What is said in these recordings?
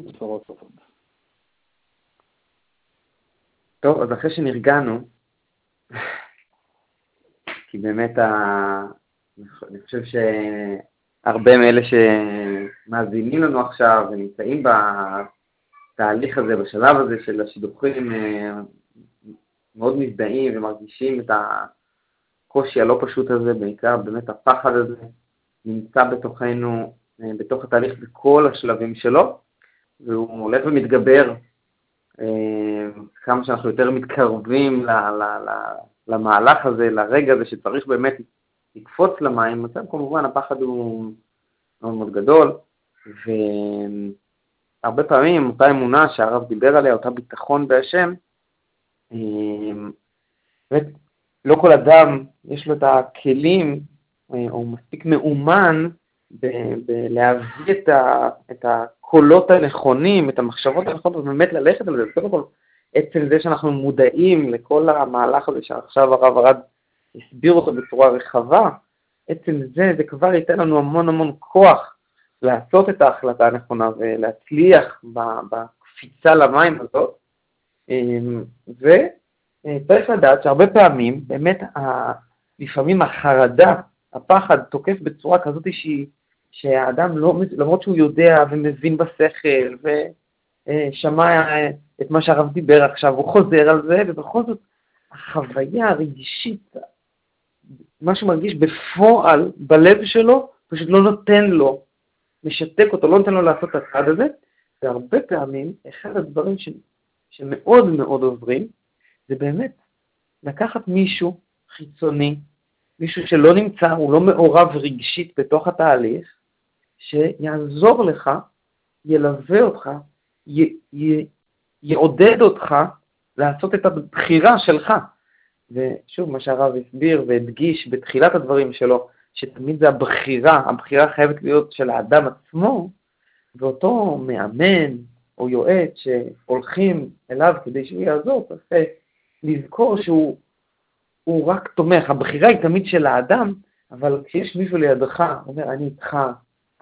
בשורות טובות. טוב, אז אחרי שנרגענו, כי באמת ה... אני חושב שהרבה מאלה שמאזינים לנו עכשיו ונמצאים בתהליך הזה, בשלב הזה של השידוכים, מאוד מזדהים ומרגישים את הקושי הלא פשוט הזה, בעיקר באמת הפחד הזה, נמצא בתוכנו, בתוך התהליך בכל השלבים שלו, והוא הולך ומתגבר אה, כמה שאנחנו יותר מתקרבים למהלך הזה, לרגע הזה שצריך באמת לקפוץ למים, אז כמובן הפחד הוא מאוד מאוד גדול, והרבה פעמים אותה אמונה שהרב דיבר עליה, אותה ביטחון בהשם, אה, באמת לא כל אדם יש לו את הכלים, אה, או מספיק מאומן בלהביא את, ה, את הקולות הנכונים, את המחשבות הנכונות, ובאמת ללכת על זה. קודם כל, עצם זה שאנחנו מודעים לכל המהלך הזה שעכשיו הרב ארד הסביר אותו בצורה רחבה, עצם זה, זה כבר ייתן לנו המון המון כוח לעשות את ההחלטה הנכונה ולהצליח בקפיצה למים הזאת. אמ, וצריך לדעת שהרבה פעמים, באמת, לפעמים החרדה, הפחד תוקף בצורה כזאת שהיא שהאדם, לא, למרות שהוא יודע ומבין בשכל ושמע את מה שהרב דיבר עכשיו, הוא חוזר על זה, ובכל זאת החוויה הרגשית, מה שהוא מרגיש בפועל, בלב שלו, פשוט לא נותן לו, משתק אותו, לא נותן לו לעשות את הצעד הזה, והרבה פעמים, אחד הדברים ש, שמאוד מאוד עוזרים, זה באמת לקחת מישהו חיצוני, מישהו שלא נמצא, הוא לא מעורב רגשית בתוך התהליך, שיעזור לך, ילווה אותך, י, י, יעודד אותך לעשות את הבחירה שלך. ושוב, מה שהרב הסביר והדגיש בתחילת הדברים שלו, שתמיד זה הבחירה, הבחירה חייבת להיות של האדם עצמו, ואותו מאמן או יועץ שהולכים אליו כדי שהוא יעזור, צריך לזכור שהוא רק תומך. הבחירה היא תמיד של האדם, אבל כשיש מישהו לידך, אומר, אני איתך,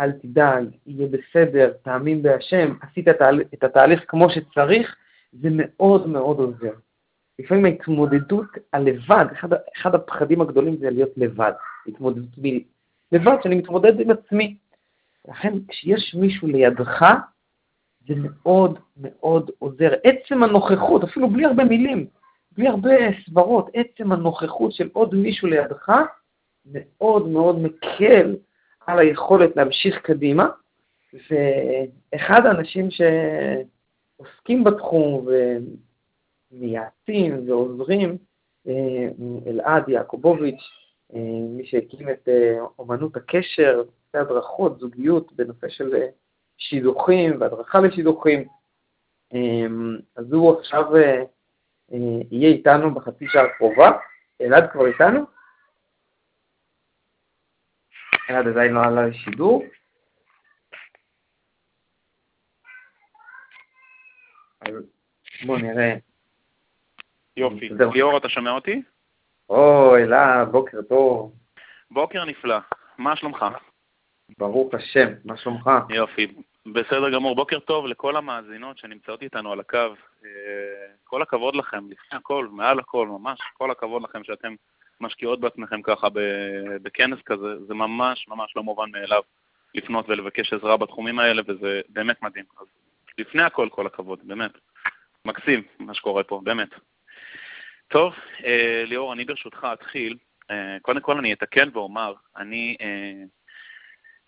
אל תדאג, יהיה בסדר, תאמין בהשם, עשית את התהליך כמו שצריך, זה מאוד מאוד עוזר. לפעמים ההתמודדות הלבד, אחד, אחד הפחדים הגדולים זה להיות לבד, התמודדות בי, לבד, שאני מתמודד עם עצמי. לכן כשיש מישהו לידך, זה מאוד מאוד עוזר. עצם הנוכחות, אפילו בלי הרבה מילים, בלי הרבה סברות, עצם הנוכחות של עוד מישהו לידך, מאוד מאוד מקל על היכולת להמשיך קדימה, ואחד האנשים שעוסקים בתחום ומייעצים ועוזרים, אה, אלעד יעקובוביץ', אה, מי שהקים את אה, אומנות הקשר, הדרכות, זוגיות, בנושא של שידוכים והדרכה לשידוכים. אז הוא עכשיו יהיה איתנו בחצי שעה הקרובה. אלעד כבר איתנו? אלעד עדיין לא עלה לשידור. בואו נראה. יופי. ליאור, אתה שומע אותי? או, אלעד, בוקר טוב. בוקר נפלא. מה שלומך? ברוך השם, מה שלומך? יופי, בסדר גמור. בוקר טוב לכל המאזינות שנמצאות איתנו על הקו. אה, כל הכבוד לכם, לפני הכל, מעל הכל, ממש כל הכבוד לכם שאתם משקיעות בעצמכם ככה בכנס כזה, זה ממש ממש לא מובן מאליו לפנות ולבקש עזרה בתחומים האלה, וזה באמת מדהים. אז לפני הכל, כל הכבוד, באמת. מקסים מה שקורה פה, באמת. טוב, אה, ליאור, אני ברשותך אתחיל. אה, קודם כל אני אתקן ואומר, אני אה,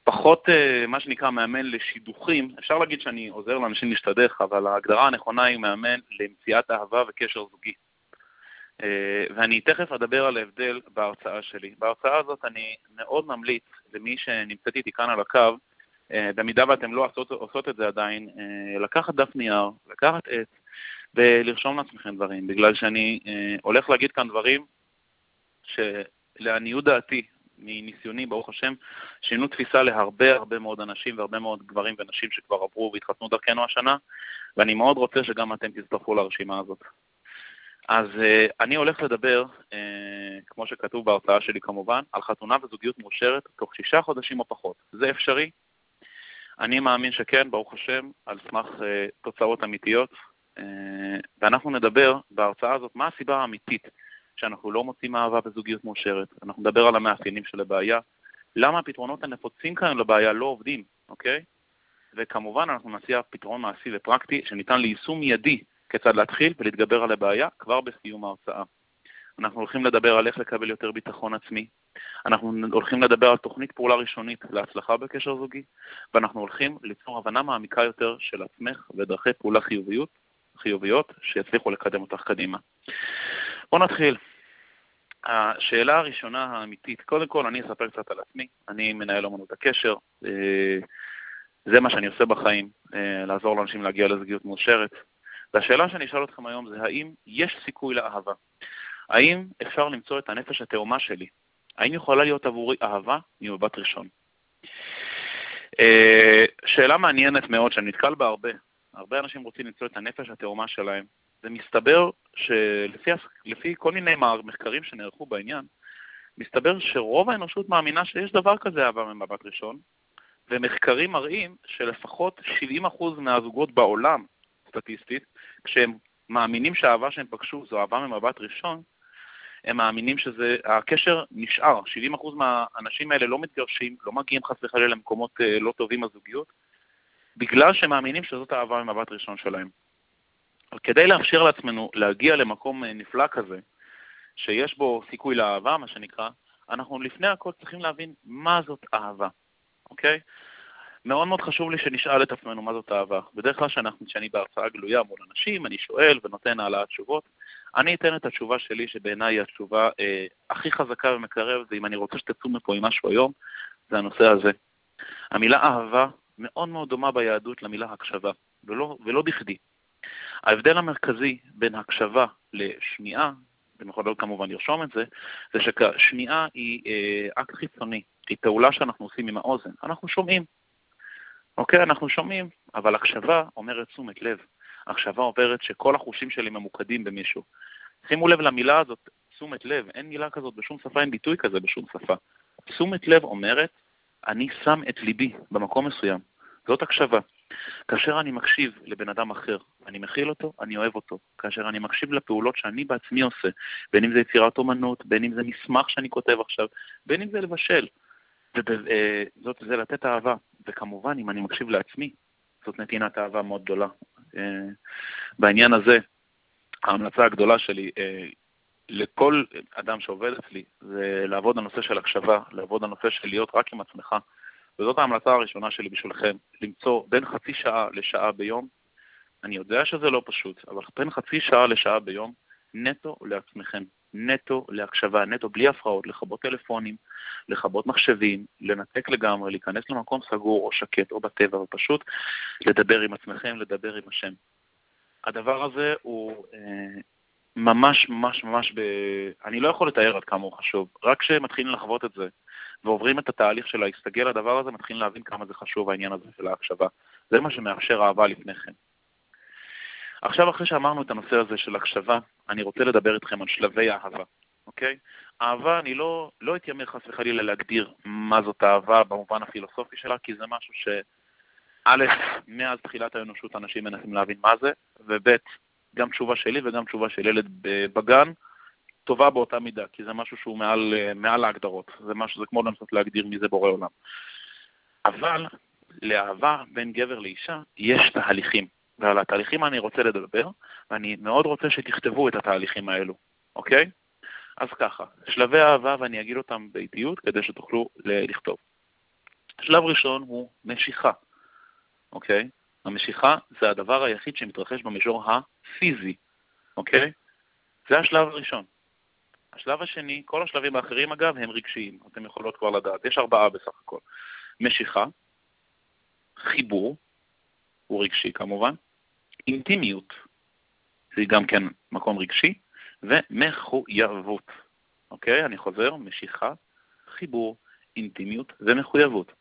פחות מה שנקרא מאמן לשידוכים. אפשר להגיד שאני עוזר לאנשים להשתדך, אבל ההגדרה הנכונה היא מאמן למציאת אהבה וקשר זוגי. אה, ואני תכף אדבר על ההבדל בהרצאה שלי. בהרצאה הזאת אני מאוד ממליץ למי שנמצאת איתי כאן על הקו, אה, במידה ואתם לא עושות, עושות את זה עדיין, אה, לקחת דף נייר, לקחת עץ ולרשום לעצמכם דברים, בגלל שאני הולך להגיד כאן דברים שלעניות דעתי, מניסיוני, ברוך השם, שינו תפיסה להרבה הרבה מאוד אנשים והרבה מאוד גברים ונשים שכבר עברו והתחתנו דרכנו השנה, ואני מאוד רוצה שגם אתם תצטרפו לרשימה הזאת. אז uh, אני הולך לדבר, uh, כמו שכתוב בהרצאה שלי כמובן, על חתונה וזוגיות מאושרת תוך שישה חודשים או פחות. זה אפשרי. אני מאמין שכן, ברוך השם, על סמך uh, תוצאות אמיתיות, ואנחנו נדבר בהרצאה הזאת מה הסיבה האמיתית שאנחנו לא מוצאים אהבה בזוגיות מאושרת. אנחנו נדבר על המאפיינים של הבעיה, למה הפתרונות הנפוצים כאן לבעיה לא עובדים, אוקיי? וכמובן אנחנו נציע פתרון מעשי ופרקטי שניתן ליישום מיידי כיצד להתחיל ולהתגבר על הבעיה כבר בסיום ההרצאה. אנחנו הולכים לדבר על איך לקבל יותר ביטחון עצמי, אנחנו הולכים לדבר על תוכנית פעולה ראשונית להצלחה בקשר זוגי, ואנחנו הולכים ליצור הבנה מעמיקה יותר של עצמך ודרכי פעולה חיוביות, חיוביות שיצליחו לקדם אותך קדימה. בואו נתחיל. השאלה הראשונה האמיתית, קודם כל אני אספר קצת על עצמי, אני מנהל אמנות הקשר, אה, זה מה שאני עושה בחיים, אה, לעזור לאנשים להגיע לזוגיות מאושרת. והשאלה שאני אשאל אתכם היום זה האם יש סיכוי לאהבה? האם אפשר למצוא את הנפש התאומה שלי? האם יכולה להיות עבורי אהבה ממבט ראשון? אה, שאלה מעניינת מאוד שאני נתקל בה הרבה. הרבה אנשים רוצים למצוא את הנפש התאומה שלהם. זה מסתבר שלפי כל מיני מחקרים שנערכו בעניין, מסתבר שרוב האנושות מאמינה שיש דבר כזה אהבה ממבט ראשון, ומחקרים מראים שלפחות 70% מהזוגות בעולם, סטטיסטית, כשהם מאמינים שהאהבה שהם פגשו זו אהבה ממבט ראשון, הם מאמינים שהקשר נשאר. 70% מהאנשים האלה לא מתגרשים, לא מגיעים חס וחלילה למקומות אה, לא טובים בזוגיות, בגלל שהם מאמינים שזאת האהבה ממבט ראשון שלהם. אבל כדי לאפשר לעצמנו להגיע למקום אה, נפלא כזה, שיש בו סיכוי לאהבה, מה שנקרא, אנחנו לפני הכל צריכים להבין מה זאת אהבה, אוקיי? מאוד מאוד חשוב לי שנשאל את עצמנו מה זאת אהבה. בדרך כלל כשאני בהרצאה גלויה מול אנשים, אני שואל ונותן העלאת תשובות. אני אתן את התשובה שלי, שבעיניי היא התשובה אה, הכי חזקה ומקרבת, ואם אני רוצה שתצאו מפה עם משהו היום, זה הנושא הזה. המילה אהבה מאוד מאוד דומה ביהדות למילה הקשבה, ולא, ולא בכדי. ההבדל המרכזי בין הקשבה לשמיעה, אתם יכולים כמובן לרשום את זה, זה ששמיעה היא אה, אקט חיצוני, היא פעולה שאנחנו עושים עם האוזן. אנחנו שומעים, אוקיי? אנחנו שומעים, אבל הקשבה אומרת תשומת לב. הקשבה אומרת שכל החושים שלי ממוקדים במישהו. שימו לב למילה הזאת, תשומת לב, אין מילה כזאת בשום שפה, אין ביטוי כזה בשום שפה. תשומת לב אומרת, אני שם את ליבי במקום מסוים. זאת הקשבה. כאשר אני מקשיב לבן אדם אחר, אני מכיל אותו, אני אוהב אותו. כאשר אני מקשיב לפעולות שאני בעצמי עושה, בין אם זה יצירת אומנות, בין אם זה מסמך שאני כותב עכשיו, בין אם זה לבשל, אה, זאת, זה לתת אהבה. וכמובן, אם אני מקשיב לעצמי, זאת נתינת אהבה מאוד גדולה. אה, בעניין הזה, ההמלצה הגדולה שלי אה, לכל אדם שעובד אצלי זה לעבוד על נושא של הקשבה, לעבוד על נושא של להיות רק עם עצמך. וזאת ההמלצה הראשונה שלי בשבילכם, למצוא בין חצי שעה לשעה ביום. אני יודע שזה לא פשוט, אבל בין חצי שעה לשעה ביום, נטו לעצמכם. נטו להקשבה, נטו בלי הפרעות, לכבות טלפונים, לכבות מחשבים, לנתק לגמרי, להיכנס למקום סגור או שקט או בטבע, ופשוט לדבר עם עצמכם, לדבר עם השם. הדבר הזה הוא אה, ממש ממש ממש ב... אני לא יכול לתאר עד כמה הוא חשוב. רק כשמתחילים לחוות את זה ועוברים את התהליך של להסתגל לדבר הזה, מתחילים להבין כמה זה חשוב העניין הזה של ההקשבה. זה מה שמאפשר אהבה לפני כן. עכשיו, אחרי שאמרנו את הנושא הזה של הקשבה, אני רוצה לדבר איתכם על שלבי אהבה, אוקיי? אהבה, אני לא, לא אתיימר חס וחלילה להגדיר מה זאת אהבה במובן הפילוסופי שלה, כי זה משהו ש... א', מאז תחילת האנושות אנשים מנסים להבין מה זה, וב', גם תשובה שלי וגם תשובה של ילד בגן, טובה באותה מידה, כי זה משהו שהוא מעל, מעל ההגדרות. זה משהו, זה כמו לנסות להגדיר מי זה בורא עולם. אבל לאהבה בין גבר לאישה יש תהליכים. ועל התהליכים אני רוצה לדבר, ואני מאוד רוצה שתכתבו את התהליכים האלו, אוקיי? אז ככה, שלבי אהבה, ואני אגיד אותם באיטיות כדי שתוכלו לכתוב. שלב ראשון הוא משיכה, אוקיי? המשיכה זה הדבר היחיד שמתרחש במישור הפיזי, אוקיי? זה השלב הראשון. השלב השני, כל השלבים האחרים אגב הם רגשיים, אתם יכולות כבר לדעת, יש ארבעה בסך הכל. משיכה, חיבור, הוא רגשי כמובן, אינטימיות, זה גם כן מקום רגשי, ומחויבות. אוקיי? אני חוזר, משיכה, חיבור, אינטימיות ומחויבות.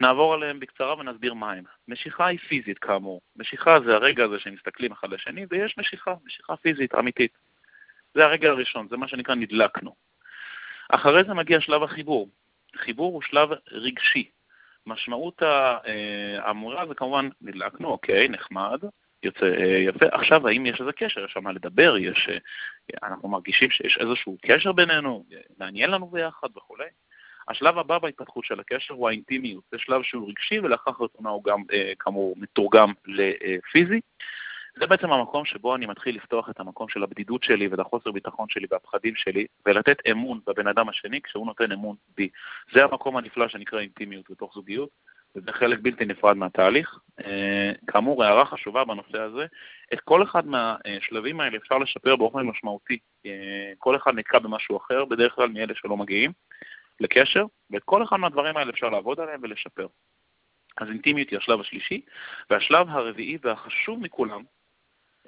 נעבור עליהם בקצרה ונסביר מה הם. משיכה היא פיזית כאמור. משיכה זה הרגע הזה שמסתכלים אחד לשני, ויש משיכה, משיכה פיזית, אמיתית. זה הרגע הראשון, זה מה שנקרא נדלקנו. אחרי זה מגיע שלב החיבור. חיבור הוא שלב רגשי. משמעות האמורה זה כמובן, נדלקנו, אוקיי, נחמד, יוצא יפה. עכשיו, האם יש איזה קשר? יש שם מה לדבר, יש, אנחנו מרגישים שיש איזשהו קשר בינינו, מעניין לנו ביחד וכולי. השלב הבא בהתפתחות של הקשר הוא האינטימיות. זה שלב שהוא רגשי ולאחר חתונה הוא גם, כאמור, מתורגם לפיזי. זה בעצם המקום שבו אני מתחיל לפתוח את המקום של הבדידות שלי ואת החוסר ביטחון שלי והפחדים שלי, ולתת אמון בבן אדם השני כשהוא נותן אמון בי. זה המקום הנפלא שנקרא אינטימיות בתוך זוגיות, וזה חלק בלתי נפרד מהתהליך. אה, כאמור, הערה חשובה בנושא הזה, את כל אחד מהשלבים האלה אפשר לשפר באופן משמעותי. אה, כל אחד נתקע במשהו אחר, בדרך כלל מאלה שלא מגיעים לקשר, ואת כל אחד מהדברים האלה אפשר לעבוד עליהם ולשפר. אז אינטימיות היא השלב השלישי, והשלב הרביעי והחשוב מכולם,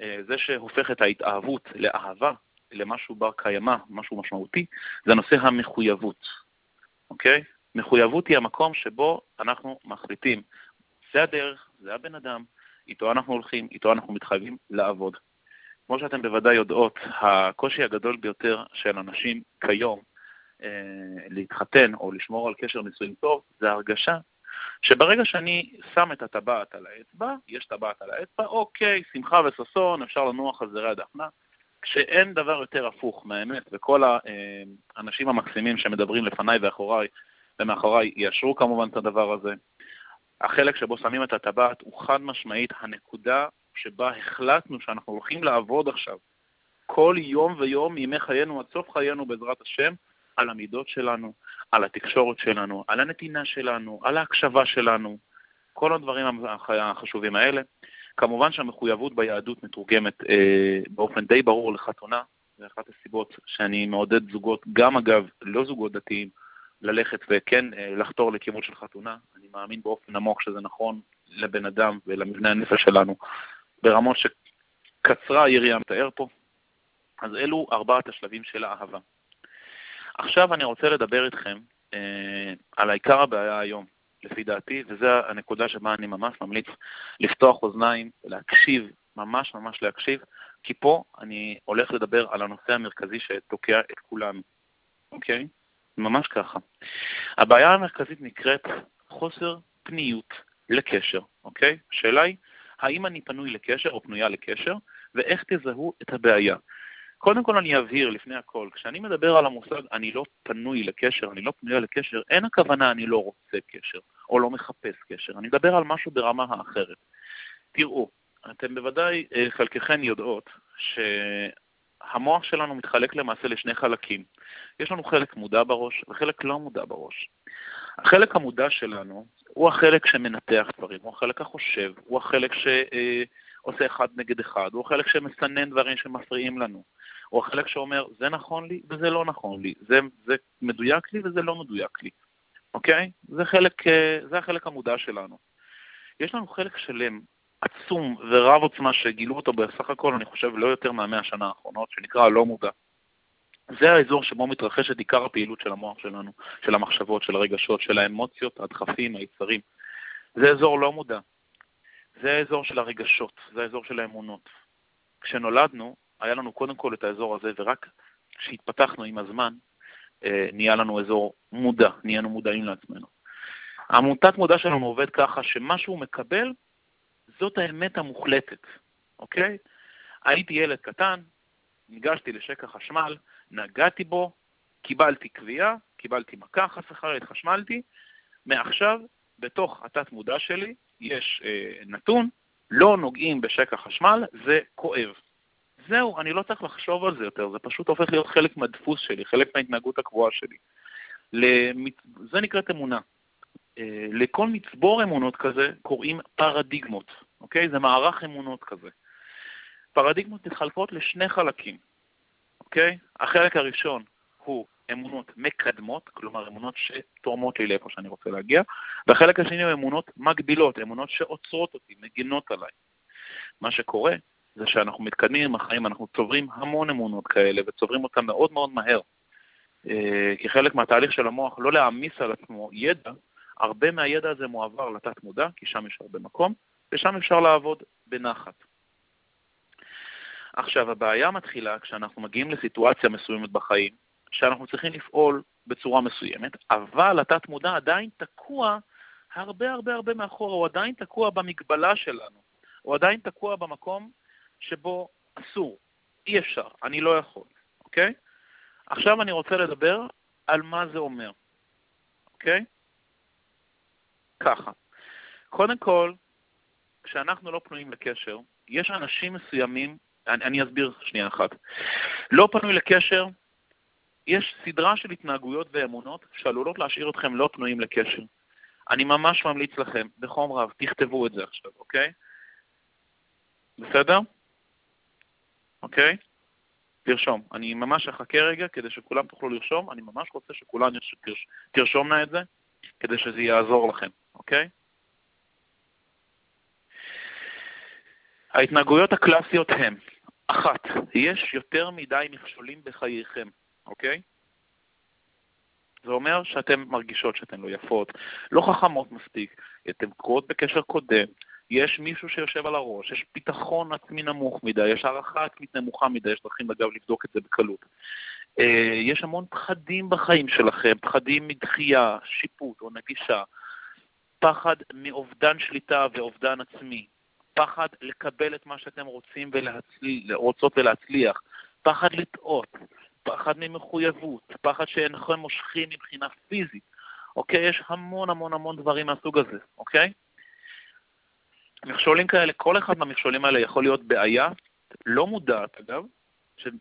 אה, זה שהופך את ההתאהבות לאהבה, למשהו בר קיימא, משהו משמעותי, זה נושא המחויבות, אוקיי? מחויבות היא המקום שבו אנחנו מחליטים, זה הדרך, זה הבן אדם, איתו אנחנו הולכים, איתו אנחנו מתחייבים לעבוד. כמו שאתם בוודאי יודעות, הקושי הגדול ביותר של אנשים כיום אה, להתחתן או לשמור על קשר נישואים טוב, זה הרגשה שברגע שאני שם את הטבעת על האצבע, יש טבעת על האצבע, אוקיי, שמחה וששון, אפשר לנוח על זרי הדפנה. כשאין דבר יותר הפוך מהאמת, וכל האנשים המקסימים שמדברים לפניי ואחוריי ומאחוריי יאשרו כמובן את הדבר הזה, החלק שבו שמים את הטבעת הוא חד משמעית הנקודה שבה החלטנו שאנחנו הולכים לעבוד עכשיו. כל יום ויום מימי חיינו עד סוף חיינו בעזרת השם, על המידות שלנו, על התקשורת שלנו, על הנתינה שלנו, על ההקשבה שלנו, כל הדברים החשובים האלה. כמובן שהמחויבות ביהדות מתורגמת אה, באופן די ברור לחתונה, זה אחת הסיבות שאני מעודד זוגות, גם אגב, לא זוגות דתיים, ללכת וכן אה, לחתור לכיוון של חתונה. אני מאמין באופן עמוק שזה נכון לבן אדם ולמבנה הנפש שלנו, ברמות שקצרה היריעה מתאר פה. אז אלו ארבעת השלבים של האהבה. עכשיו אני רוצה לדבר איתכם אה, על העיקר הבעיה היום, לפי דעתי, וזו הנקודה שבה אני ממש ממליץ לפתוח אוזניים, להקשיב, ממש ממש להקשיב, כי פה אני הולך לדבר על הנושא המרכזי שתוקע את כולנו, אוקיי? ממש ככה. הבעיה המרכזית נקראת חוסר פניות לקשר, אוקיי? השאלה היא, האם אני פנוי לקשר או פנויה לקשר, ואיך תזהו את הבעיה. קודם כל אני אבהיר לפני הכל, כשאני מדבר על המושג אני לא פנוי לקשר, אני לא פנויה לקשר, אין הכוונה אני לא רוצה קשר, או לא מחפש קשר, אני מדבר על משהו ברמה האחרת. תראו, אתם בוודאי, אה, חלקכן יודעות, שהמוח שלנו מתחלק למעשה לשני חלקים. יש לנו חלק מודע בראש וחלק לא מודע בראש. החלק המודע שלנו הוא החלק שמנתח דברים, הוא החלק החושב, הוא החלק שעושה אחד נגד אחד, הוא החלק שמסנן דברים שמפריעים לנו. או החלק שאומר, זה נכון לי וזה לא נכון לי, זה, זה מדויק לי וזה לא מדויק לי, אוקיי? זה, חלק, אה, זה החלק המודע שלנו. יש לנו חלק שלם, עצום ורב עוצמה שגילו אותו בסך הכל, אני חושב, לא יותר מהמאה השנה האחרונות, שנקרא הלא מודע. זה האזור שבו מתרחשת עיקר הפעילות של המוח שלנו, של המחשבות, של הרגשות, של האמוציות, הדחפים, היצרים. זה אזור לא מודע. זה האזור של הרגשות, זה האזור של האמונות. כשנולדנו, היה לנו קודם כל את האזור הזה, ורק כשהתפתחנו עם הזמן, אה, נהיה לנו אזור מודע, נהיינו מודעים לעצמנו. המותת מודע שלנו עובד ככה שמה שהוא מקבל, זאת האמת המוחלטת, אוקיי? הייתי ילד קטן, ניגשתי לשקע חשמל, נגעתי בו, קיבלתי קביעה, קיבלתי מכה, חס וחלילה התחשמלתי, מעכשיו, בתוך התת-מודע שלי, יש אה, נתון, לא נוגעים בשקע חשמל, זה כואב. זהו, אני לא צריך לחשוב על זה יותר, זה פשוט הופך להיות חלק מהדפוס שלי, חלק מההתנהגות הקבועה שלי. למצ... זה נקראת אמונה. אה, לכל מצבור אמונות כזה קוראים פרדיגמות, אוקיי? זה מערך אמונות כזה. פרדיגמות מתחלקות לשני חלקים, אוקיי? החלק הראשון הוא אמונות מקדמות, כלומר אמונות שתורמות לי לאיפה שאני רוצה להגיע, והחלק השני הוא אמונות מגבילות, אמונות שעוצרות אותי, מגינות עליי. מה שקורה זה שאנחנו מתקדמים עם החיים, אנחנו צוברים המון אמונות כאלה וצוברים אותן מאוד מאוד מהר. אה, כחלק מהתהליך של המוח, לא להעמיס על עצמו ידע, הרבה מהידע הזה מועבר לתת מודע, כי שם יש הרבה מקום, ושם אפשר לעבוד בנחת. עכשיו, הבעיה מתחילה כשאנחנו מגיעים לסיטואציה מסוימת בחיים, שאנחנו צריכים לפעול בצורה מסוימת, אבל התת מודע עדיין תקוע הרבה הרבה הרבה מאחורה, הוא עדיין תקוע במגבלה שלנו, הוא עדיין תקוע במקום שבו אסור, אי אפשר, אני לא יכול, אוקיי? עכשיו אני רוצה לדבר על מה זה אומר, אוקיי? ככה, קודם כל, כשאנחנו לא פנויים לקשר, יש אנשים מסוימים, אני, אני אסביר שנייה אחת, לא פנוי לקשר, יש סדרה של התנהגויות ואמונות שעלולות להשאיר אתכם לא פנויים לקשר. אני ממש ממליץ לכם, בחום רב, תכתבו את זה עכשיו, אוקיי? בסדר? אוקיי? תרשום. אני ממש אחכה רגע כדי שכולם תוכלו לרשום, אני ממש רוצה שכולם תרש... תרשומנה את זה, כדי שזה יעזור לכם, אוקיי? ההתנהגויות הקלאסיות הן, אחת, יש יותר מדי מכשולים בחייכם, אוקיי? זה אומר שאתן מרגישות שאתן לא יפות, לא חכמות מספיק, אתן תקועות בקשר קודם, יש מישהו שיושב על הראש, יש ביטחון עצמי נמוך מדי, יש הערכה עצמית נמוכה מדי, יש דרכים אגב לבדוק את זה בקלות. אה, יש המון פחדים בחיים שלכם, פחדים מדחייה, שיפוט או נגישה, פחד מאובדן שליטה ואובדן עצמי, פחד לקבל את מה שאתם רוצים ולהצל... רוצות ולהצליח, פחד לטעות, פחד ממחויבות, פחד שאינכם מושכים מבחינה פיזית, אוקיי? יש המון המון המון דברים מהסוג הזה, אוקיי? מכשולים כאלה, כל אחד מהמכשולים האלה יכול להיות בעיה, לא מודעת אגב,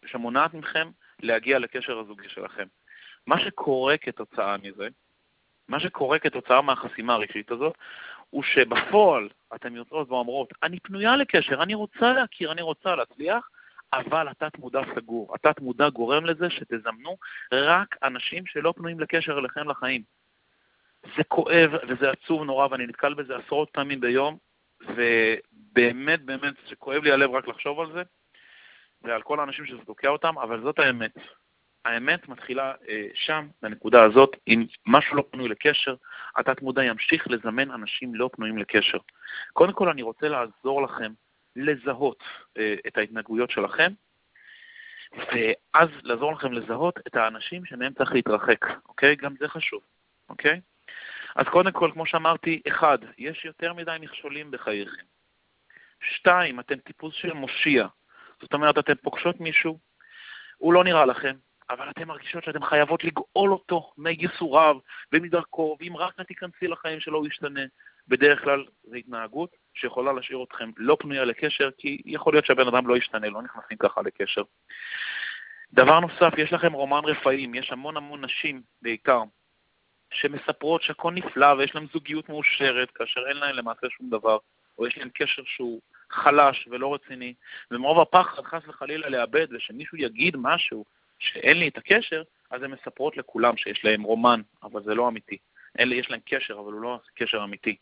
שמונעת מכם להגיע לקשר הזוגי שלכם. מה שקורה כתוצאה מזה, מה שקורה כתוצאה מהחסימה הרגשית הזאת, הוא שבפועל אתן יוצאות ואומרות, אני פנויה לקשר, אני רוצה להכיר, אני רוצה להצליח, אבל התת-מודע סגור. התת-מודע גורם לזה שתזמנו רק אנשים שלא פנויים לקשר אליכם לחיים. זה כואב וזה עצוב נורא, ואני נתקל בזה עשרות פעמים ביום, ובאמת, באמת, זה כואב לי הלב רק לחשוב על זה, ועל כל האנשים שזה תוקע אותם, אבל זאת האמת. האמת מתחילה אה, שם, בנקודה הזאת, אם משהו לא פנוי לקשר, התת-מודע ימשיך לזמן אנשים לא פנויים לקשר. קודם כל, אני רוצה לעזור לכם לזהות אה, את ההתנהגויות שלכם, ואז לעזור לכם לזהות את האנשים שמהם צריך להתרחק, אוקיי? גם זה חשוב, אוקיי? אז קודם כל, כמו שאמרתי, אחד, יש יותר מדי מכשולים בחייכם. שתיים, אתם טיפוס של מושיע. זאת אומרת, אתם פוגשות מישהו, הוא לא נראה לכם, אבל אתן מרגישות שאתן חייבות לגאול אותו מייסוריו ומדרכו, ואם רק תיכנסי לחיים שלו הוא ישתנה. בדרך כלל זו התנהגות שיכולה להשאיר אתכם לא פנויה לקשר, כי יכול להיות שהבן אדם לא ישתנה, לא נכנסים ככה לקשר. דבר נוסף, יש לכם רומן רפאים, יש המון המון נשים בעיקר, שמספרות שהכל נפלא ויש להם זוגיות מאושרת, כאשר אין להם למעשה שום דבר, או יש להם קשר שהוא חלש ולא רציני, ומרוב הפחד חס וחלילה לאבד ושמישהו יגיד משהו שאין לי את הקשר, אז הן מספרות לכולם שיש להם רומן, אבל זה לא אמיתי. אלה יש להם קשר, אבל הוא לא קשר אמיתי.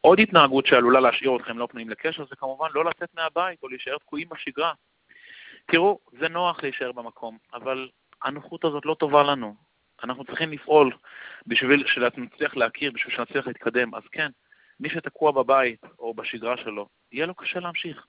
עוד התנהגות שעלולה להשאיר אתכם לא פנויים לקשר זה כמובן לא לצאת מהבית או להישאר תקועים בשגרה. תראו, זה נוח להישאר במקום, אבל הנוחות הזאת לא טובה לנו. אנחנו צריכים לפעול בשביל שנצליח להכיר, בשביל שנצליח להתקדם. אז כן, מי שתקוע בבית או בשגרה שלו, יהיה לו קשה להמשיך.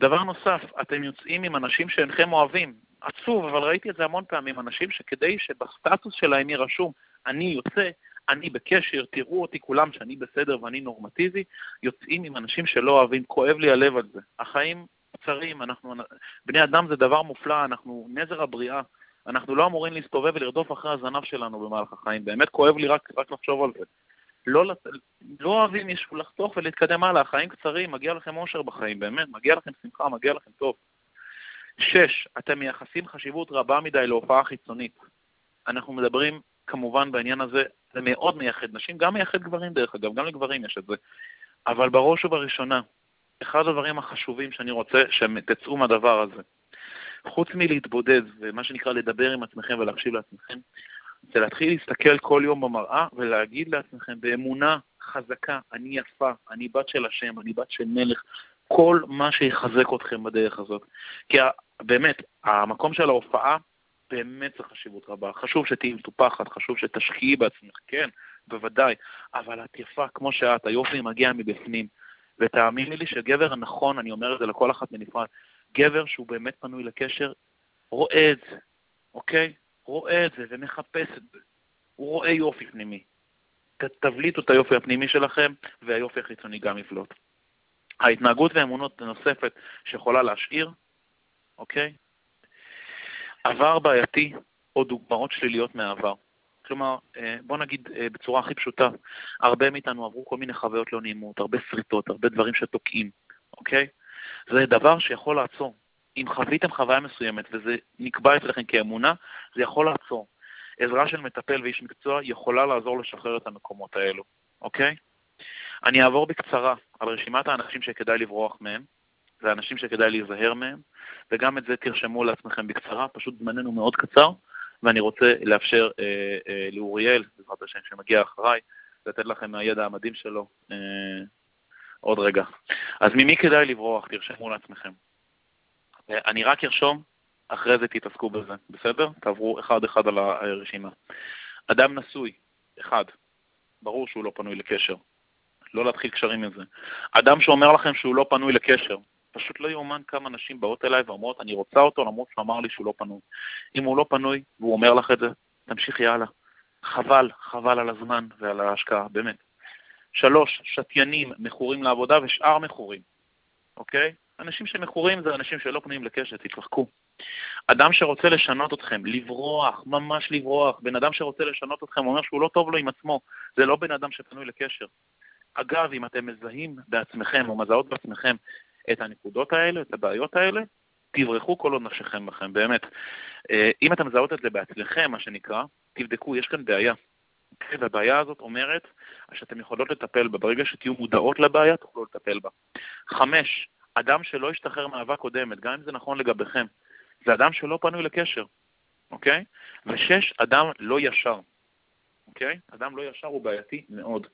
דבר נוסף, אתם יוצאים עם אנשים שאינכם אוהבים. עצוב, אבל ראיתי את זה המון פעמים, אנשים שכדי שבסטטוס שלהם יהיה רשום, אני יוצא, אני בקשר, תראו אותי כולם שאני בסדר ואני נורמטיבי, יוצאים עם אנשים שלא אוהבים, כואב לי הלב על זה. החיים קצרים, אנחנו, בני אדם זה דבר מופלא, אנחנו נזר הבריאה, אנחנו לא אמורים להסתובב ולרדוף אחרי הזנב שלנו במהלך החיים, באמת כואב לי רק, רק לחשוב על זה. לא, לא אוהבים מישהו לחתוך ולהתקדם הלאה, החיים קצרים, מגיע לכם אושר בחיים, באמת, מגיע לכם שמחה, מגיע לכם טוב. שש, אתם מייחסים חשיבות רבה מדי להופעה חיצונית. אנחנו מדברים כמובן בעניין הזה, זה מאוד מייחד נשים, גם מייחד גברים דרך אגב, גם לגברים יש את זה. אבל בראש ובראשונה, אחד הדברים החשובים שאני רוצה שתצאו מהדבר הזה, חוץ מלהתבודד ומה שנקרא לדבר עם עצמכם ולהקשיב לעצמכם, זה להתחיל להסתכל כל יום במראה ולהגיד לעצמכם באמונה חזקה, אני יפה, אני בת של השם, אני בת של מלך, כל מה שיחזק אתכם בדרך הזאת. כי באמת, המקום של ההופעה באמת זה חשיבות רבה. חשוב שתהיי מטופחת, חשוב שתשקיעי בעצמך, כן, בוודאי, אבל את יפה כמו שאת, היופי מגיע מבפנים. ותאמיני לי שגבר הנכון, אני אומר את זה לכל אחת בנפרד, גבר שהוא באמת פנוי לקשר, רואה את זה, אוקיי? רואה את זה ומחפש את זה. הוא רואה יופי פנימי. תבליטו את היופי הפנימי שלכם, והיופי החיצוני גם יבלוט. ההתנהגות והאמונות הנוספת שיכולה להשאיר, אוקיי? עבר בעייתי או דוגמאות שליליות מהעבר. כלומר, אה, בוא נגיד אה, בצורה הכי פשוטה, הרבה מאיתנו עברו כל מיני חוויות לא נעימות, הרבה שריטות, הרבה דברים שתוקעים, אוקיי? זה דבר שיכול לעצור. אם חוויתם חוויה מסוימת וזה נקבע אצלכם כאמונה, זה יכול לעצור. עזרה של מטפל ואיש מקצוע יכולה לעזור לשחרר את המקומות האלו, אוקיי? אני אעבור בקצרה על רשימת האנשים שכדאי לברוח מהם, והאנשים שכדאי להיזהר מהם, וגם את זה תרשמו לעצמכם בקצרה, פשוט זמננו מאוד קצר, ואני רוצה לאפשר אה, אה, לאוריאל, בעזרת השם שמגיע אחריי, לתת לכם מהידע המדהים שלו אה, עוד רגע. אז ממי כדאי לברוח? תרשמו לעצמכם. אה, אני רק ארשום, אחרי זה תתעסקו בזה, בסדר? תעברו אחד-אחד על הרשימה. אדם נשוי, אחד, ברור שהוא לא פנוי לקשר. לא להתחיל קשרים עם זה. אדם שאומר לכם שהוא לא פנוי לקשר, פשוט לא יאומן כמה נשים באות אליי ואומרות, אני רוצה אותו למרות שהוא אמר לי שהוא לא פנוי. אם הוא לא פנוי והוא אומר לך את זה, תמשיכי הלאה. חבל, חבל על הזמן ועל ההשקעה, באמת. שלוש, שתיינים, מכורים לעבודה ושאר מכורים, אוקיי? אנשים שמכורים זה אנשים שלא פנויים לקשר, תתרחקו. אדם שרוצה לשנות אתכם, לברוח, ממש לברוח. בן אדם שרוצה לשנות אתכם אומר שהוא לא טוב לו עם עצמו, זה לא בן אדם שפנוי לקשר. אגב, אם אתם מזהים בעצמכם או מזהות בעצמכם את הנקודות האלה, את הבעיות האלה, תברחו כל עוד נפשכם בכם, באמת. אה, אם אתם מזהות את זה בעצמכם, מה שנקרא, תבדקו, יש כאן בעיה. Okay, והבעיה הזאת אומרת שאתם יכולות לטפל בה. ברגע שתהיו מודעות לבעיה, תוכלו לטפל בה. חמש, אדם שלא השתחרר מאהבה קודמת, גם אם זה נכון לגביכם, זה אדם שלא פנוי לקשר, אוקיי? ושש, אדם לא ישר. אוקיי? אדם לא ישר הוא בעייתי מאוד.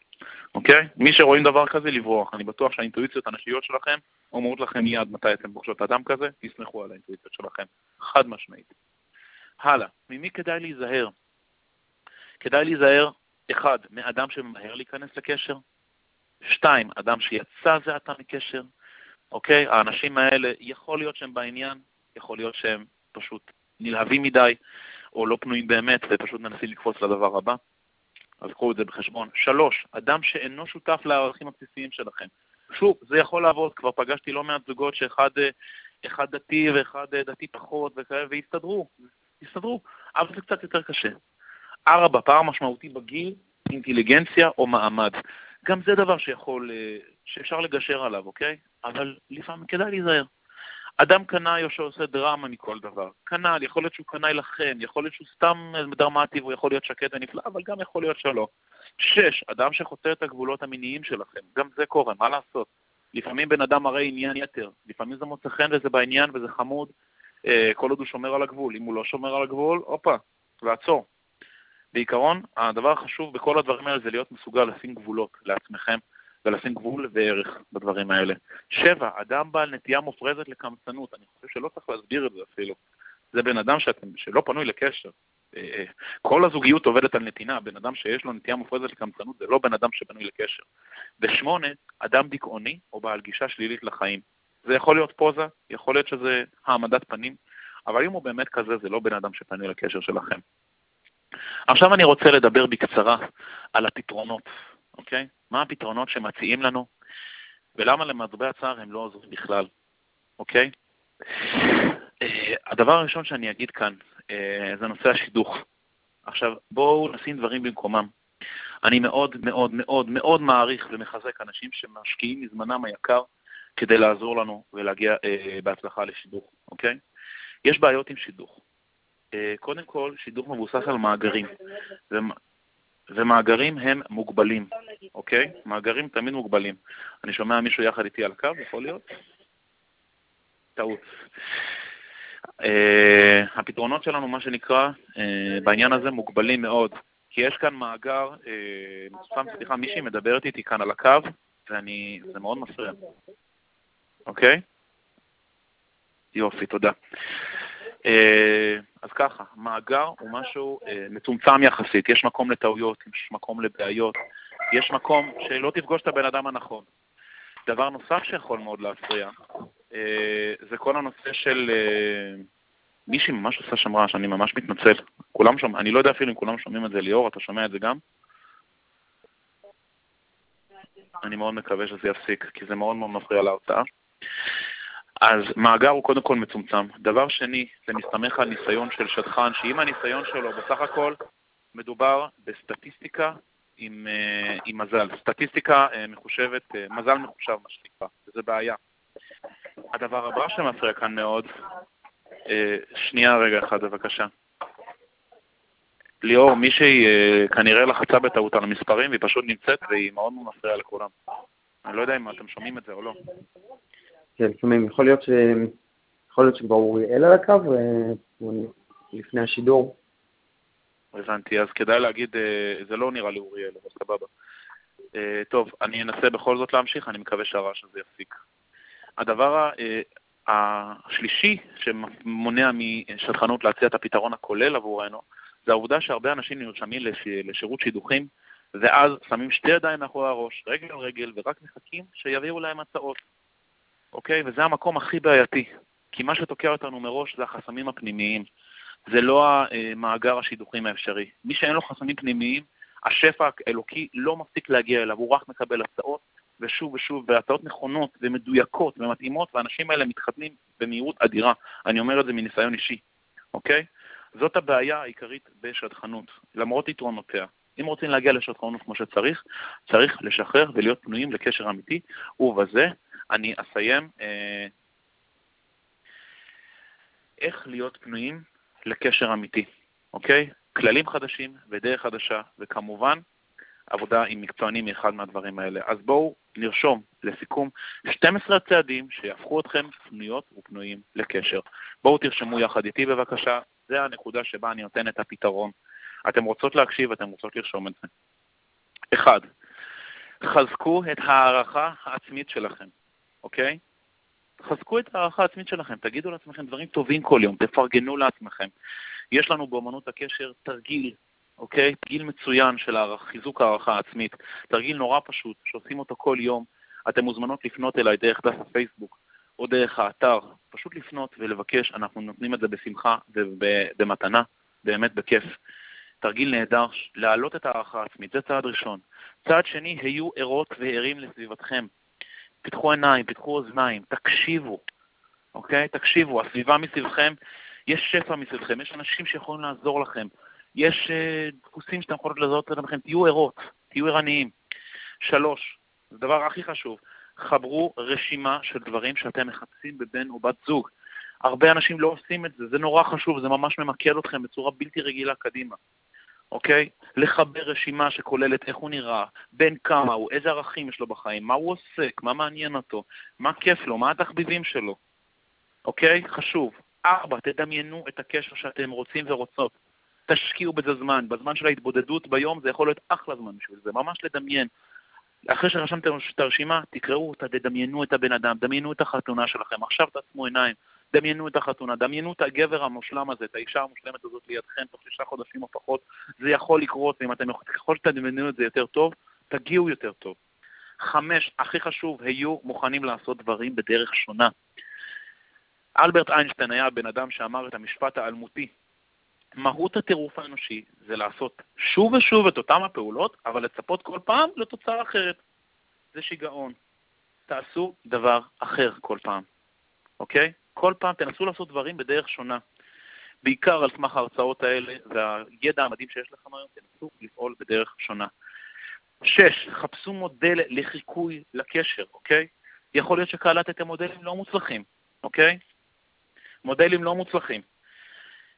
אוקיי? מי שרואים דבר כזה, לברוח. אני בטוח שהאינטואיציות הנשיות שלכם אומרות לכם מיד מתי אתם פוגשות אדם כזה, תסמכו על האינטואיציות שלכם. חד משמעית. הלאה, ממי כדאי להיזהר? כדאי להיזהר, אחד, מאדם שממהר להיכנס לקשר, שתיים, אדם שיצא זה עתה מקשר, אוקיי? האנשים האלה, יכול להיות שהם בעניין, יכול להיות שהם פשוט נלהבים מדי, או לא פנויים באמת, ופשוט מנסים לקפוץ לדבר הבא. אז קחו את זה בחשבון. שלוש, אדם שאינו שותף לערכים הבסיסיים שלכם. שוב, זה יכול לעבוד, כבר פגשתי לא מעט זוגות שאחד אחד דתי ואחד דתי פחות וכאלה, והסתדרו, הסתדרו, אבל זה קצת יותר קשה. ארבע, פער משמעותי בגיל, אינטליגנציה או מעמד. גם זה דבר שיכול, שאפשר לגשר עליו, אוקיי? אבל לפעמים כדאי להיזהר. אדם קנאי או שעושה דרמה מכל דבר. קנאי, יכול להיות שהוא קנאי לכם, יכול להיות שהוא סתם דרמטי והוא יכול להיות שקט ונפלא, אבל גם יכול להיות שלא. שש, אדם שחוצה את הגבולות המיניים שלכם, גם זה קורה, מה לעשות? לפעמים בן אדם מראה עניין יתר, לפעמים זה מוצא חן וזה בעניין וזה חמוד, אה, כל עוד הוא שומר על הגבול. אם הוא לא שומר על הגבול, הופה, לעצור. בעיקרון, הדבר החשוב בכל הדברים האלה זה להיות מסוגל לשים גבולות לעצמכם, ולשים גבול וערך בדברים האלה. שבע, אדם בעל נטייה מופרזת לקמצנות, אני חושב שלא צריך להסביר את זה אפילו. זה בן אדם שאתם, שלא פנוי לקשר. כל הזוגיות עובדת על נתינה, בן אדם שיש לו נטייה מופרזת לקמצנות זה לא בן אדם שבנוי לקשר. ושמונה, אדם דיכאוני או בעל גישה שלילית לחיים. זה יכול להיות פוזה, יכול להיות שזה העמדת פנים, אבל אם הוא באמת כזה, זה לא בן אדם שפנוי לקשר שלכם. עכשיו אני רוצה לדבר בקצרה על הפתרונות, אוקיי? מה הפתרונות שמציעים לנו, ולמה למרבה הצער הם לא עוזרים בכלל, אוקיי? אה, הדבר הראשון שאני אגיד כאן זה נושא השידוך. עכשיו, בואו נשים דברים במקומם. אני מאוד מאוד מאוד מאוד מעריך ומחזק אנשים שמשקיעים מזמנם היקר כדי לעזור לנו ולהגיע אה, בהצלחה לשידוך, אוקיי? יש בעיות עם שידוך. אה, קודם כל, שידוך מבוסס על מאגרים. ומאגרים הם מוגבלים, אוקיי? מאגרים תמיד מוגבלים. אני שומע מישהו יחד איתי על קו, יכול להיות? טעות. Uh, הפתרונות שלנו, מה שנקרא, uh, בעניין הזה מוגבלים מאוד, כי יש כאן מאגר, uh, סליחה, מישהי מדברת איתי כאן על הקו, ואני, זה מאוד מפריע. אוקיי? יופי, תודה. אה, אז ככה, מאגר הוא משהו אה, מצומצם יחסית, יש מקום לטעויות, יש מקום לבעיות, יש מקום שלא תפגוש את הבן אדם הנכון. דבר נוסף שיכול מאוד להפריע, אה, זה כל הנושא של... מישהי ממש עושה שם רעש, אני ממש מתנצל. כולם שומעים, אני לא יודע אפילו אם כולם שומעים את זה, ליאור, אתה שומע את זה גם? אני מאוד מקווה שזה יפסיק, כי זה מאוד מאוד מפריע להרצאה. אז מאגר הוא קודם כל מצומצם. דבר שני, זה מסתמך על ניסיון של שטחן, שאם הניסיון שלו בסך הכל מדובר בסטטיסטיקה עם, אה, עם מזל. סטטיסטיקה אה, מחושבת, אה, מזל מחושב מה שנקרא, וזה בעיה. הדבר הבא שמפריע כאן מאוד, שנייה רגע אחד בבקשה. ליאור, מישהי כנראה לחצה בטעות על המספרים והיא פשוט נמצאת והיא מאוד מאוד מפריעה לכולם. אני לא יודע אם אתם שומעים את זה או לא. כן, שומעים. יכול להיות. יכול להיות שכבר אוריאל על הקו לפני השידור. הבנתי, אז כדאי להגיד, אה, זה לא נראה לי אוריאל, אבל סבבה. אה, טוב, אני אנסה בכל זאת להמשיך, אני מקווה שהרעש הזה יפסיק. הדבר אה, השלישי שמונע משטחנות להציע את הפתרון הכולל עבורנו, זה העובדה שהרבה אנשים נרשמים לשירות שידוכים, ואז שמים שתי ידיים מאחורי הראש, רגל על רגל, ורק מחכים שיביאו להם הצעות. אוקיי? וזה המקום הכי בעייתי, כי מה שתוקע אותנו מראש זה החסמים הפנימיים. זה לא המאגר השידוכים האפשרי. מי שאין לו חסמים פנימיים, השפע האלוקי לא מפסיק להגיע אליו, הוא רק מקבל הצעות ושוב ושוב, והצעות נכונות ומדויקות ומתאימות, והאנשים האלה מתחתנים במהירות אדירה. אני אומר את זה מניסיון אישי, אוקיי? זאת הבעיה העיקרית בשדכנות, למרות יתרונותיה. אם רוצים להגיע לשדכנות כמו שצריך, צריך לשחרר ולהיות פנויים לקשר אמיתי, ובזה אני אסיים. אה, איך להיות פנויים לקשר אמיתי, אוקיי? כללים חדשים ודרך חדשה, וכמובן, עבודה עם מקצוענים מאחד מהדברים האלה. אז בואו נרשום לסיכום 12 צעדים שיהפכו אתכם פנויות ופנויים לקשר. בואו תרשמו יחד איתי בבקשה, זה הנקודה שבה אני נותן את הפתרון. אתם רוצות להקשיב, אתם רוצות לרשום את זה. 1. חזקו את הערכה העצמית שלכם, אוקיי? חזקו את הערכה העצמית שלכם, תגידו לעצמכם דברים טובים כל יום, תפרגנו לעצמכם. יש לנו באמנות הקשר תרגיל, אוקיי? תרגיל מצוין של חיזוק הערכה העצמית, תרגיל נורא פשוט, שעושים אותו כל יום. אתן מוזמנות לפנות אליי דרך דף הפייסבוק או דרך האתר, פשוט לפנות ולבקש, אנחנו נותנים את זה בשמחה ובמתנה, באמת בכיף. תרגיל נהדר, להעלות את הערכה העצמית, זה צעד ראשון. צעד שני, היו ערות וערים לסביבתכם. פתחו עיניים, פתחו אוזניים, תקשיבו, אוקיי? תקשיבו, הסביבה מסביבכם, יש שפע מסביבכם, יש אנשים שיכולים לעזור לכם, יש uh, דפוסים שאתם יכולים לעזור לכם, תהיו ערות, תהיו ערניים. שלוש, זה הדבר הכי חשוב, חברו רשימה של דברים שאתם מחפשים בבן או בת זוג. הרבה אנשים לא עושים את זה, זה נורא חשוב, זה ממש ממקד אתכם בצורה בלתי רגילה קדימה. אוקיי? לחבר רשימה שכוללת איך הוא נראה, בין כמה הוא, איזה ערכים יש לו בחיים, מה הוא עוסק, מה מעניין אותו, מה כיף לו, מה התחביבים שלו, אוקיי? חשוב. ארבע, תדמיינו את הקשר שאתם רוצים ורוצות. תשקיעו בזה זמן. בזמן של ההתבודדות ביום זה יכול להיות אחלה זמן בשביל זה, ממש לדמיין. אחרי שרשמתם את הרשימה, תקראו אותה, תדמיינו את הבן אדם, דמיינו את החתונה שלכם, עכשיו תעצמו עיניים, דמיינו את החתונה, דמיינו את הגבר המושלם הזה, את האישה המושלמת הזאת לידכם תוך שישה חודשים או פחות, זה יכול לקרות, ואם אתם ככל שתדמיינו את זה יותר טוב, תגיעו יותר טוב. חמש, הכי חשוב, היו מוכנים לעשות דברים בדרך שונה. אלברט איינשטיין היה הבן אדם שאמר את המשפט האלמותי, מהות הטירוף האנושי זה לעשות שוב ושוב את אותן הפעולות, אבל לצפות כל פעם לתוצאה אחרת. זה שיגעון. תעשו דבר אחר כל פעם, אוקיי? כל פעם תנסו לעשות דברים בדרך שונה. בעיקר על סמך ההרצאות האלה והידע המדהים שיש לכם היום, תנסו לפעול בדרך שונה. שש, חפשו מודל לחיקוי לקשר, אוקיי? יכול להיות שקלטתם מודלים לא מוצלחים, אוקיי? מודלים לא מוצלחים.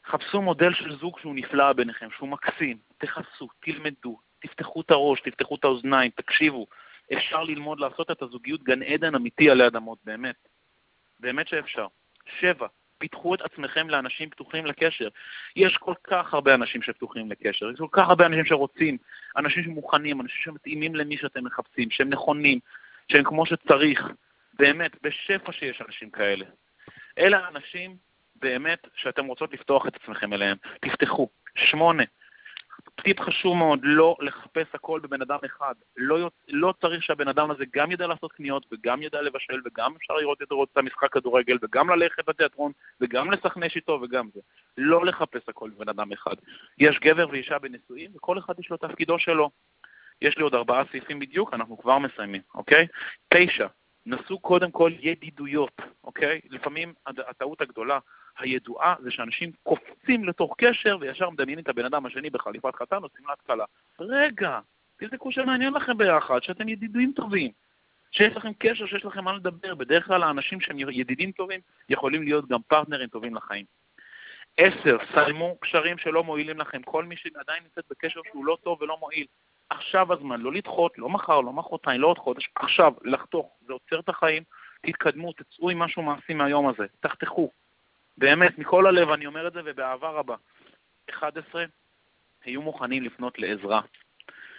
חפשו מודל של זוג שהוא נפלא ביניכם, שהוא מקסים, תכסו, תלמדו, תפתחו את הראש, תפתחו את האוזניים, תקשיבו. אפשר ללמוד לעשות את הזוגיות גן עדן אמיתי עלי אדמות, באמת. באמת שאפשר. שבע, פיתחו את עצמכם לאנשים פתוחים לקשר. יש כל כך הרבה אנשים שפתוחים לקשר, יש כל כך הרבה אנשים שרוצים, אנשים שמוכנים, אנשים שמתאימים למי שאתם מחפשים, שהם נכונים, שהם כמו שצריך. באמת, בשפע שיש אנשים כאלה. אלה האנשים באמת שאתם רוצות לפתוח את עצמכם אליהם. תפתחו. שמונה, טיפ חשוב מאוד, לא לחפש הכל בבן אדם אחד. לא, לא צריך שהבן אדם הזה גם ידע לעשות קניות, וגם ידע לבשל, וגם אפשר לראות את המשחק כדורגל, וגם ללכת לתיאטרון, וגם לסכנש איתו, וגם זה. לא לחפש הכל בבן אדם אחד. יש גבר ואישה בנישואים, וכל אחד יש לו תפקידו שלו. יש לי עוד ארבעה סעיפים בדיוק, אנחנו כבר מסיימים, אוקיי? תשע, נסו קודם כל ידידויות, אוקיי? לפעמים הטעות הגדולה הידועה זה שאנשים קופצים לתוך קשר וישר מדמיינים את הבן אדם השני בחליפת חתן או שמלת כלה. רגע, תבדקו שמעניין לכם ביחד, שאתם ידידים טובים, שיש לכם קשר, שיש לכם מה לדבר. בדרך כלל האנשים שהם ידידים טובים יכולים להיות גם פרטנרים טובים לחיים. עשר, סיימו קשרים שלא מועילים לכם. כל מי שעדיין נמצאת בקשר שהוא לא טוב ולא מועיל, עכשיו הזמן, לא לדחות, לא מחר, לא מחרתיים, לא עוד חודש, עכשיו, לחתוך, זה עוצר את החיים, תתקדמו, תצאו עם משהו מעשי מהיום הזה, תחתכו. באמת, מכל הלב אני אומר את זה ובאהבה רבה. 11, היו מוכנים לפנות לעזרה.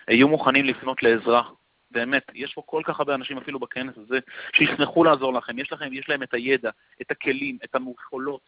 היו מוכנים לפנות לעזרה. באמת, יש פה כל כך הרבה אנשים אפילו בכנס הזה, שישמחו לעזור לכם, יש, לכם, יש להם את הידע, את הכלים, את המוכלות.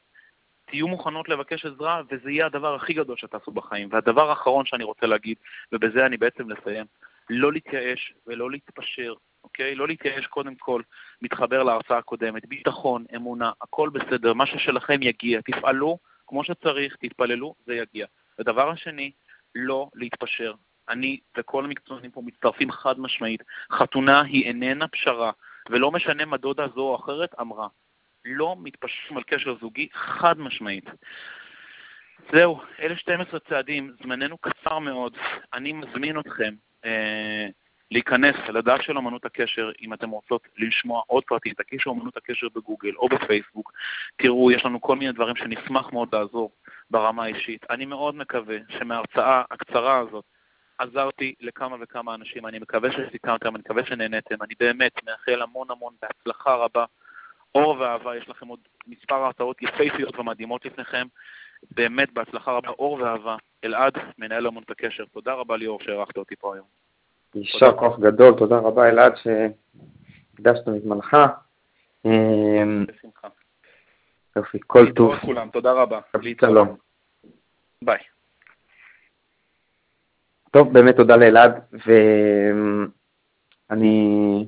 תהיו מוכנות לבקש עזרה, וזה יהיה הדבר הכי גדול שתעשו בחיים. והדבר האחרון שאני רוצה להגיד, ובזה אני בעצם לסיים, לא להתייאש ולא להתפשר, אוקיי? לא להתייאש קודם כל, מתחבר להרצאה הקודמת, ביטחון, אמונה, הכל בסדר, מה ששלכם יגיע, תפעלו כמו שצריך, תתפללו, זה יגיע. ודבר השני, לא להתפשר. אני וכל המקצוענים פה מצטרפים חד משמעית, חתונה היא איננה פשרה, ולא משנה מה דודה זו או אחרת אמרה. לא מתפשרים על קשר זוגי חד משמעית. זהו, אלה 12 צעדים, זמננו קצר מאוד. אני מזמין אתכם אה, להיכנס לדף של אמנות הקשר, אם אתם רוצות לשמוע עוד פרטים, תקישו אמנות הקשר בגוגל או בפייסבוק. תראו, יש לנו כל מיני דברים שנשמח מאוד לעזור ברמה האישית. אני מאוד מקווה שמההרצאה הקצרה הזאת עזרתי לכמה וכמה אנשים. אני מקווה שסיכמתם, אני מקווה שנהניתם. אני באמת מאחל המון המון בהצלחה רבה. אור ואהבה, יש לכם עוד מספר הרצאות יפהפיות ומדהימות לפניכם. באמת בהצלחה רבה, אור ואהבה. אלעד, מנהל אמנות הקשר. תודה רבה ליאור שהערכת אותי פה היום. יישר כוח גדול, תודה רבה אלעד שהקדשת מזמנך. אמ, בשמחה. יופי, כל טוב. תודה רבה. שלום. ביי. טוב, באמת תודה לאלעד, ואני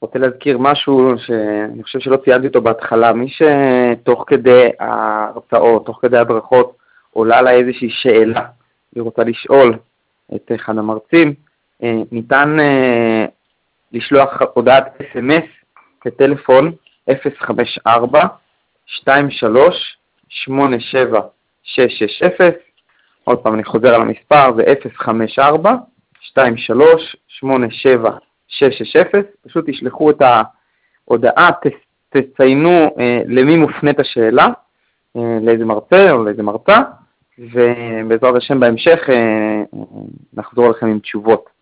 רוצה להזכיר משהו שאני חושב שלא ציינתי אותו בהתחלה. מי שתוך כדי ההרצאות, תוך כדי הברכות, עולה לה איזושהי שאלה, היא רוצה לשאול את אחד המרצים, ניתן אה, לשלוח הודעת אס.אם.אס לטלפון 054 23 87 660 עוד פעם, אני חוזר על המספר, זה 054 23 87 660 פשוט תשלחו את ההודעה, תציינו אה, למי מופנית השאלה, אה, לאיזה מרצה או לאיזה מרצה, ובעזרת השם בהמשך אה, נחזור לכם עם תשובות.